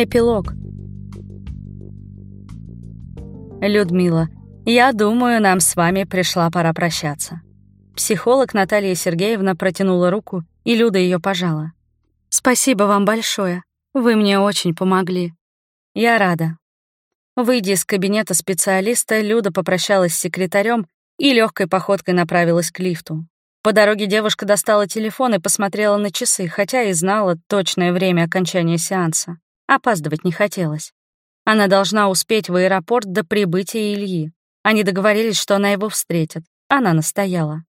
Эпилог. Людмила, я думаю, нам с вами пришла пора прощаться. Психолог Наталья Сергеевна протянула руку, и Люда ее пожала. Спасибо вам большое. Вы мне очень помогли. Я рада. Выйдя из кабинета специалиста, Люда попрощалась с секретарем и легкой походкой направилась к лифту. По дороге девушка достала телефон и посмотрела на часы, хотя и знала точное время окончания сеанса. Опаздывать не хотелось. Она должна успеть в аэропорт до прибытия Ильи. Они договорились, что она его встретит. Она настояла.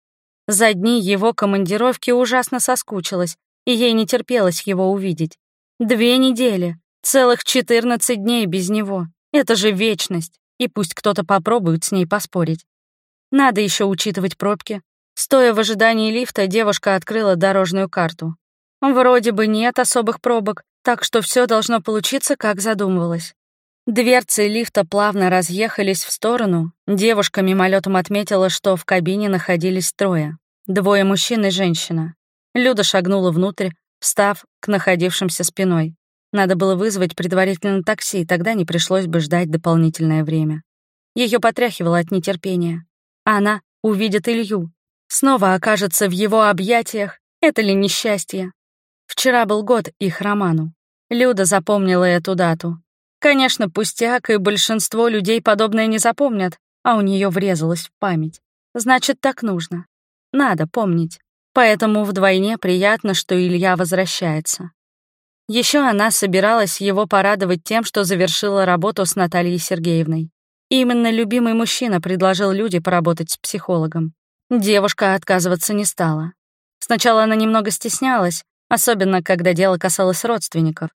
За дни его командировки ужасно соскучилась, и ей не терпелось его увидеть. Две недели, целых 14 дней без него. Это же вечность, и пусть кто-то попробует с ней поспорить. Надо еще учитывать пробки. Стоя в ожидании лифта, девушка открыла дорожную карту. Вроде бы нет особых пробок, так что все должно получиться, как задумывалось. Дверцы лифта плавно разъехались в сторону. Девушка мимолетом отметила, что в кабине находились трое. Двое мужчин и женщина. Люда шагнула внутрь, встав к находившимся спиной. Надо было вызвать предварительно такси, тогда не пришлось бы ждать дополнительное время. Ее потряхивало от нетерпения. Она увидит Илью. Снова окажется в его объятиях. Это ли несчастье? Вчера был год их роману. Люда запомнила эту дату. Конечно, пустяк, и большинство людей подобное не запомнят, а у нее врезалось в память. Значит, так нужно. Надо помнить. Поэтому вдвойне приятно, что Илья возвращается. Еще она собиралась его порадовать тем, что завершила работу с Натальей Сергеевной. Именно любимый мужчина предложил Люде поработать с психологом. Девушка отказываться не стала. Сначала она немного стеснялась, особенно когда дело касалось родственников.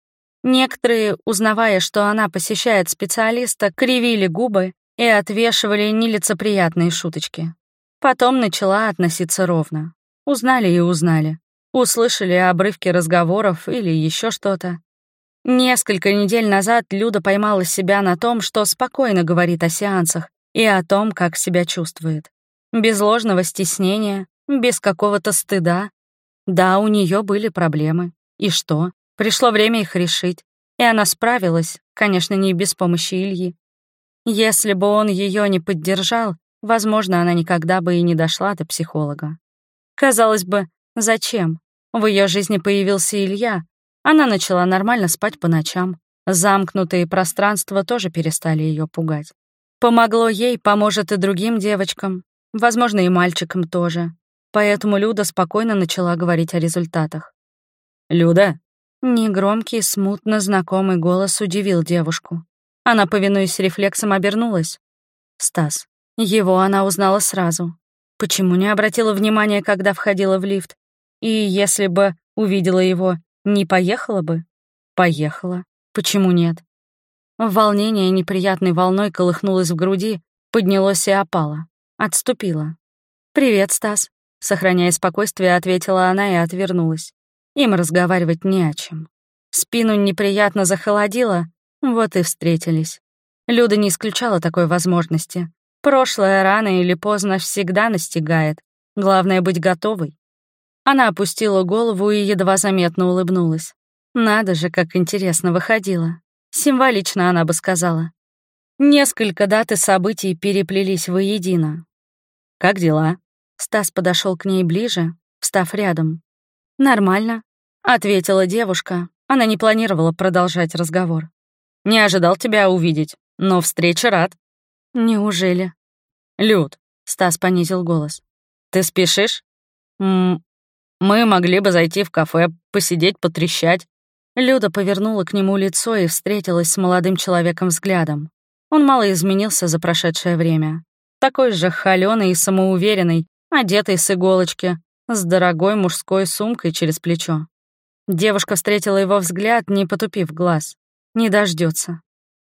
Некоторые, узнавая, что она посещает специалиста, кривили губы и отвешивали нелицеприятные шуточки. Потом начала относиться ровно. Узнали и узнали. Услышали обрывки разговоров или еще что-то. Несколько недель назад Люда поймала себя на том, что спокойно говорит о сеансах и о том, как себя чувствует. Без ложного стеснения, без какого-то стыда. Да, у нее были проблемы. И что? Пришло время их решить. И она справилась, конечно, не без помощи Ильи. Если бы он ее не поддержал, возможно, она никогда бы и не дошла до психолога. Казалось бы, зачем? В ее жизни появился Илья, она начала нормально спать по ночам. Замкнутые пространства тоже перестали ее пугать. Помогло ей, поможет и другим девочкам, возможно, и мальчикам тоже. Поэтому Люда спокойно начала говорить о результатах. «Люда?» Негромкий, смутно знакомый голос удивил девушку. Она, повинуясь рефлексом, обернулась. Стас. Его она узнала сразу. Почему не обратила внимания, когда входила в лифт? И если бы увидела его, не поехала бы? Поехала. Почему нет? Волнение неприятной волной колыхнулось в груди, поднялось и опало. Отступило. «Привет, Стас», — сохраняя спокойствие, ответила она и отвернулась. Им разговаривать не о чем. Спину неприятно захолодило, вот и встретились. Люда не исключала такой возможности. Прошлое рано или поздно всегда настигает. Главное — быть готовой. Она опустила голову и едва заметно улыбнулась. Надо же, как интересно выходило. Символично, она бы сказала. Несколько дат и событий переплелись воедино. «Как дела?» Стас подошел к ней ближе, встав рядом. «Нормально», — ответила девушка. Она не планировала продолжать разговор. «Не ожидал тебя увидеть, но встреча рад». «Неужели?» «Люд», — Стас понизил голос. «Ты спешишь?» «М мы могли бы зайти в кафе, посидеть, потрещать». Люда повернула к нему лицо и встретилась с молодым человеком взглядом. Он мало изменился за прошедшее время. Такой же холёный и самоуверенный, одетый с иголочки, с дорогой мужской сумкой через плечо. Девушка встретила его взгляд, не потупив глаз. Не дождется.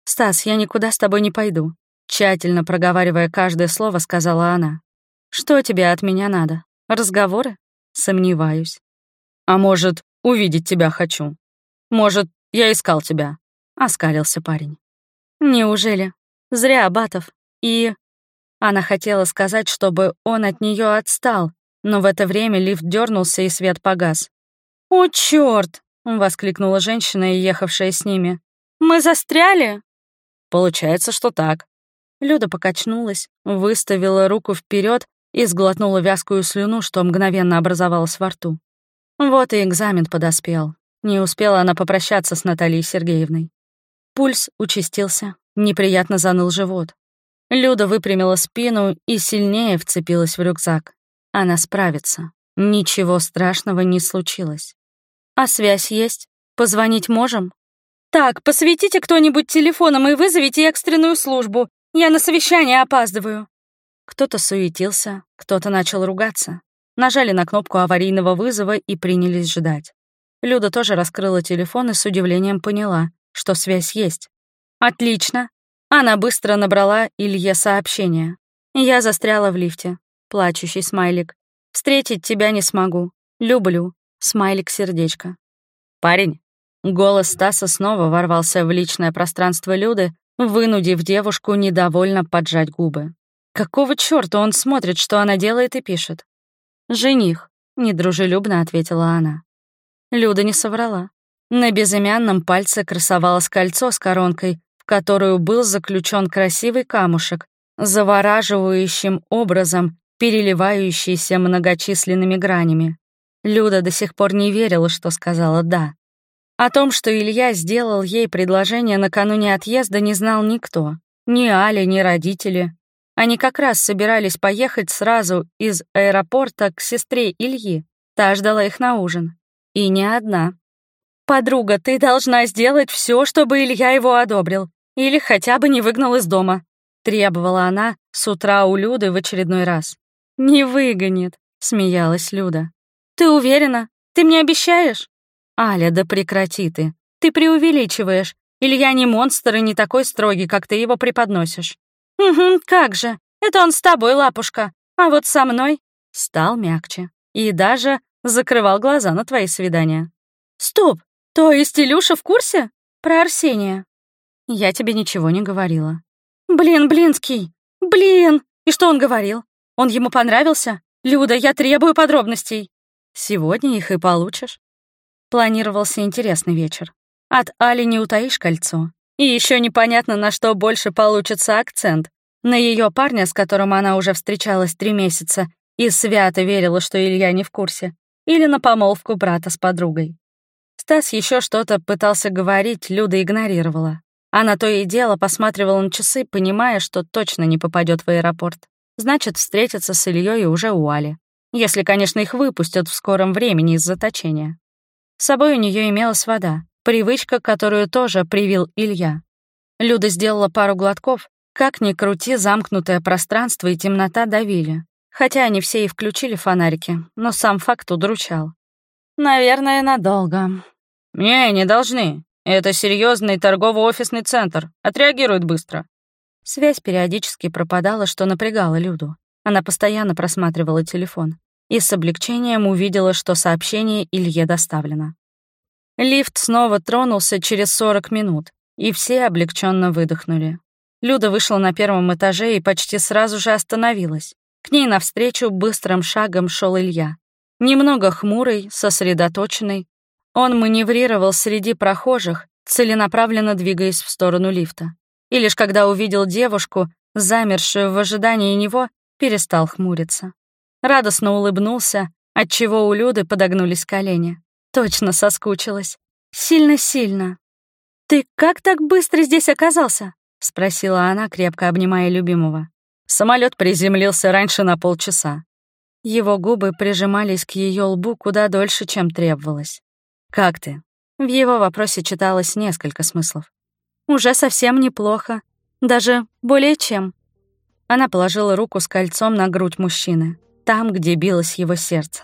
«Стас, я никуда с тобой не пойду», — тщательно проговаривая каждое слово, сказала она. «Что тебе от меня надо? Разговоры? Сомневаюсь. А может, увидеть тебя хочу? Может, я искал тебя?» — оскалился парень. «Неужели? Зря, Батов. И...» Она хотела сказать, чтобы он от нее отстал, но в это время лифт дернулся и свет погас. «О, чёрт!» — воскликнула женщина, ехавшая с ними. Мы застряли?» «Получается, что так». Люда покачнулась, выставила руку вперед и сглотнула вязкую слюну, что мгновенно образовалась во рту. Вот и экзамен подоспел. Не успела она попрощаться с Натальей Сергеевной. Пульс участился, неприятно заныл живот. Люда выпрямила спину и сильнее вцепилась в рюкзак. Она справится. Ничего страшного не случилось. А связь есть? Позвонить можем? Так, посветите кто-нибудь телефоном и вызовите экстренную службу. Я на совещание опаздываю. Кто-то суетился, кто-то начал ругаться. Нажали на кнопку аварийного вызова и принялись ждать. Люда тоже раскрыла телефон и с удивлением поняла, что связь есть. «Отлично!» Она быстро набрала Илье сообщение. «Я застряла в лифте. Плачущий смайлик. Встретить тебя не смогу. Люблю. Смайлик-сердечко». «Парень!» Голос Стаса снова ворвался в личное пространство Люды, вынудив девушку недовольно поджать губы. Какого чёрта он смотрит, что она делает и пишет? «Жених», — недружелюбно ответила она. Люда не соврала. На безымянном пальце красовалось кольцо с коронкой, в которую был заключен красивый камушек, завораживающим образом переливающийся многочисленными гранями. Люда до сих пор не верила, что сказала «да». О том, что Илья сделал ей предложение накануне отъезда, не знал никто. Ни Аля, ни родители. Они как раз собирались поехать сразу из аэропорта к сестре Ильи. Та ждала их на ужин. И не одна. «Подруга, ты должна сделать все, чтобы Илья его одобрил. Или хотя бы не выгнал из дома», — требовала она с утра у Люды в очередной раз. «Не выгонит», — смеялась Люда. «Ты уверена? Ты мне обещаешь?» «Аля, да прекрати ты. Ты преувеличиваешь. Илья не монстр и не такой строгий, как ты его преподносишь». «Угу, как же. Это он с тобой, лапушка. А вот со мной...» Стал мягче. И даже закрывал глаза на твои свидания. «Стоп! То есть Илюша в курсе? Про Арсения?» «Я тебе ничего не говорила». «Блин, Блинский! Блин! И что он говорил? Он ему понравился? Люда, я требую подробностей!» «Сегодня их и получишь». Планировался интересный вечер. От Али не утаишь кольцо. И еще непонятно, на что больше получится акцент. На ее парня, с которым она уже встречалась три месяца, и свято верила, что Илья не в курсе, или на помолвку брата с подругой. Стас еще что-то пытался говорить, Люда игнорировала. Она то и дело посматривала на часы, понимая, что точно не попадет в аэропорт. Значит, встретиться с Ильей уже у Али. Если, конечно, их выпустят в скором времени из заточения. С собой у нее имелась вода, Привычка, которую тоже привил Илья. Люда сделала пару глотков. Как ни крути, замкнутое пространство и темнота давили. Хотя они все и включили фонарики, но сам факт удручал. «Наверное, надолго». «Не, не должны. Это серьезный торгово-офисный центр. Отреагируют быстро». Связь периодически пропадала, что напрягало Люду. Она постоянно просматривала телефон и с облегчением увидела, что сообщение Илье доставлено. Лифт снова тронулся через 40 минут, и все облегченно выдохнули. Люда вышла на первом этаже и почти сразу же остановилась. К ней навстречу быстрым шагом шел Илья. Немного хмурый, сосредоточенный. Он маневрировал среди прохожих, целенаправленно двигаясь в сторону лифта. И лишь когда увидел девушку, замершую в ожидании него, перестал хмуриться. Радостно улыбнулся, отчего у Люды подогнулись колени. Точно соскучилась. Сильно-сильно. «Ты как так быстро здесь оказался?» — спросила она, крепко обнимая любимого. Самолет приземлился раньше на полчаса. Его губы прижимались к ее лбу куда дольше, чем требовалось. «Как ты?» В его вопросе читалось несколько смыслов. «Уже совсем неплохо. Даже более чем». Она положила руку с кольцом на грудь мужчины, там, где билось его сердце.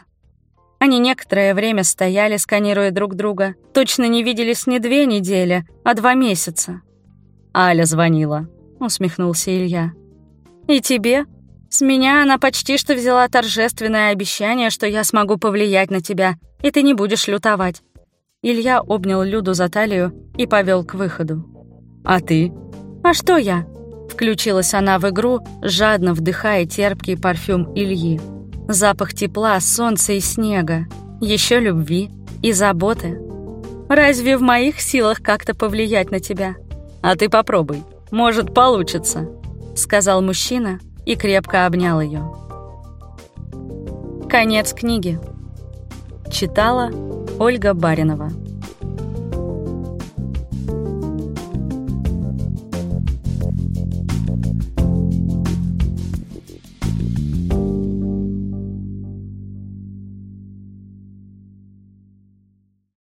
Они некоторое время стояли, сканируя друг друга. Точно не виделись не две недели, а два месяца. «Аля звонила», — усмехнулся Илья. «И тебе? С меня она почти что взяла торжественное обещание, что я смогу повлиять на тебя, и ты не будешь лютовать». Илья обнял Люду за талию и повел к выходу. «А ты?» «А что я?» Включилась она в игру, жадно вдыхая терпкий парфюм Ильи. Запах тепла, солнца и снега, еще любви и заботы. Разве в моих силах как-то повлиять на тебя? А ты попробуй, может, получится», — сказал мужчина и крепко обнял ее. Конец книги. Читала Ольга Баринова.